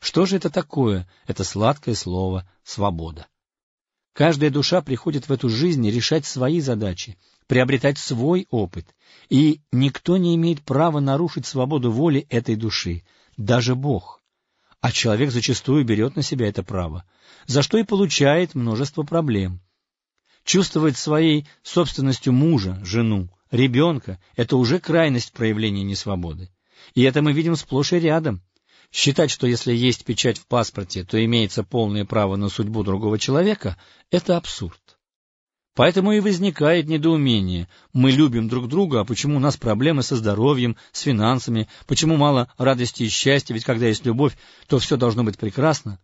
Что же это такое, это сладкое слово «свобода»? Каждая душа приходит в эту жизнь решать свои задачи, приобретать свой опыт, и никто не имеет права нарушить свободу воли этой души, даже Бог. А человек зачастую берет на себя это право, за что и получает множество проблем. Чувствовать своей собственностью мужа, жену, ребенка – это уже крайность проявления несвободы. И это мы видим сплошь и рядом. Считать, что если есть печать в паспорте, то имеется полное право на судьбу другого человека – это абсурд. Поэтому и возникает недоумение. Мы любим друг друга, а почему у нас проблемы со здоровьем, с финансами, почему мало радости и счастья, ведь когда есть любовь, то все должно быть прекрасно.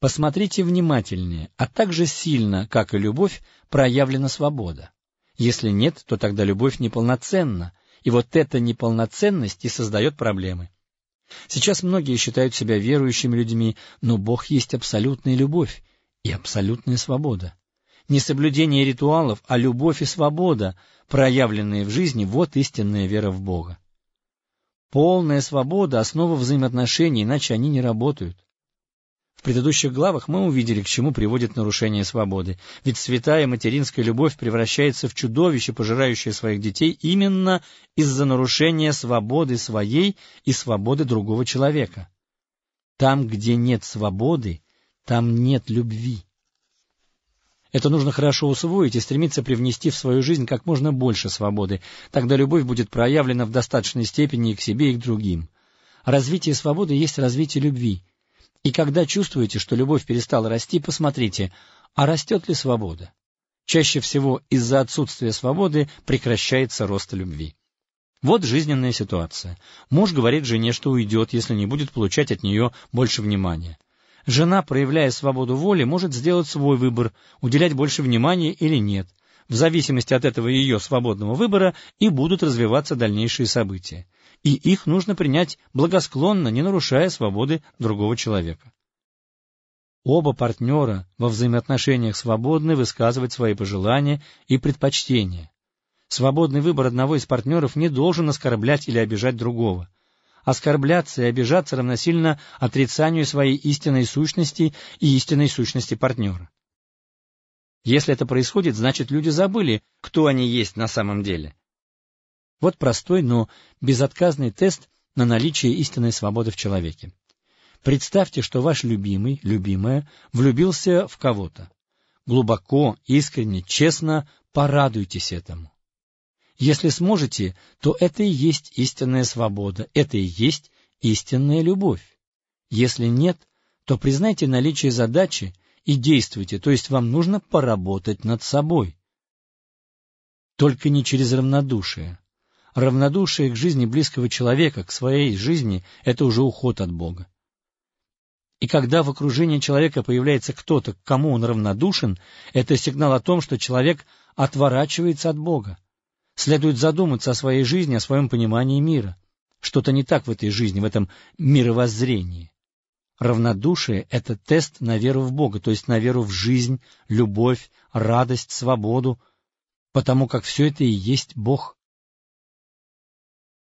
Посмотрите внимательнее, а также сильно, как и любовь, проявлена свобода. Если нет, то тогда любовь неполноценна, и вот эта неполноценность и создает проблемы. Сейчас многие считают себя верующими людьми, но Бог есть абсолютная любовь и абсолютная свобода. Не соблюдение ритуалов, а любовь и свобода, проявленные в жизни, вот истинная вера в Бога. Полная свобода – основа взаимоотношений, иначе они не работают. В предыдущих главах мы увидели, к чему приводит нарушение свободы. Ведь святая материнская любовь превращается в чудовище, пожирающее своих детей именно из-за нарушения свободы своей и свободы другого человека. Там, где нет свободы, там нет любви. Это нужно хорошо усвоить и стремиться привнести в свою жизнь как можно больше свободы. Тогда любовь будет проявлена в достаточной степени и к себе, и к другим. Развитие свободы есть развитие любви. И когда чувствуете, что любовь перестала расти, посмотрите, а растет ли свобода? Чаще всего из-за отсутствия свободы прекращается рост любви. Вот жизненная ситуация. Муж говорит жене, что уйдет, если не будет получать от нее больше внимания. Жена, проявляя свободу воли, может сделать свой выбор, уделять больше внимания или нет. В зависимости от этого ее свободного выбора и будут развиваться дальнейшие события и их нужно принять благосклонно, не нарушая свободы другого человека. Оба партнера во взаимоотношениях свободны высказывать свои пожелания и предпочтения. Свободный выбор одного из партнеров не должен оскорблять или обижать другого. Оскорбляться и обижаться равносильно отрицанию своей истинной сущности и истинной сущности партнера. Если это происходит, значит люди забыли, кто они есть на самом деле. Вот простой, но безотказный тест на наличие истинной свободы в человеке. Представьте, что ваш любимый, любимая, влюбился в кого-то. Глубоко, искренне, честно порадуйтесь этому. Если сможете, то это и есть истинная свобода, это и есть истинная любовь. Если нет, то признайте наличие задачи и действуйте, то есть вам нужно поработать над собой. Только не через равнодушие. Равнодушие к жизни близкого человека, к своей жизни — это уже уход от Бога. И когда в окружении человека появляется кто-то, к кому он равнодушен, это сигнал о том, что человек отворачивается от Бога. Следует задуматься о своей жизни, о своем понимании мира. Что-то не так в этой жизни, в этом мировоззрении. Равнодушие — это тест на веру в Бога, то есть на веру в жизнь, любовь, радость, свободу, потому как все это и есть Бог.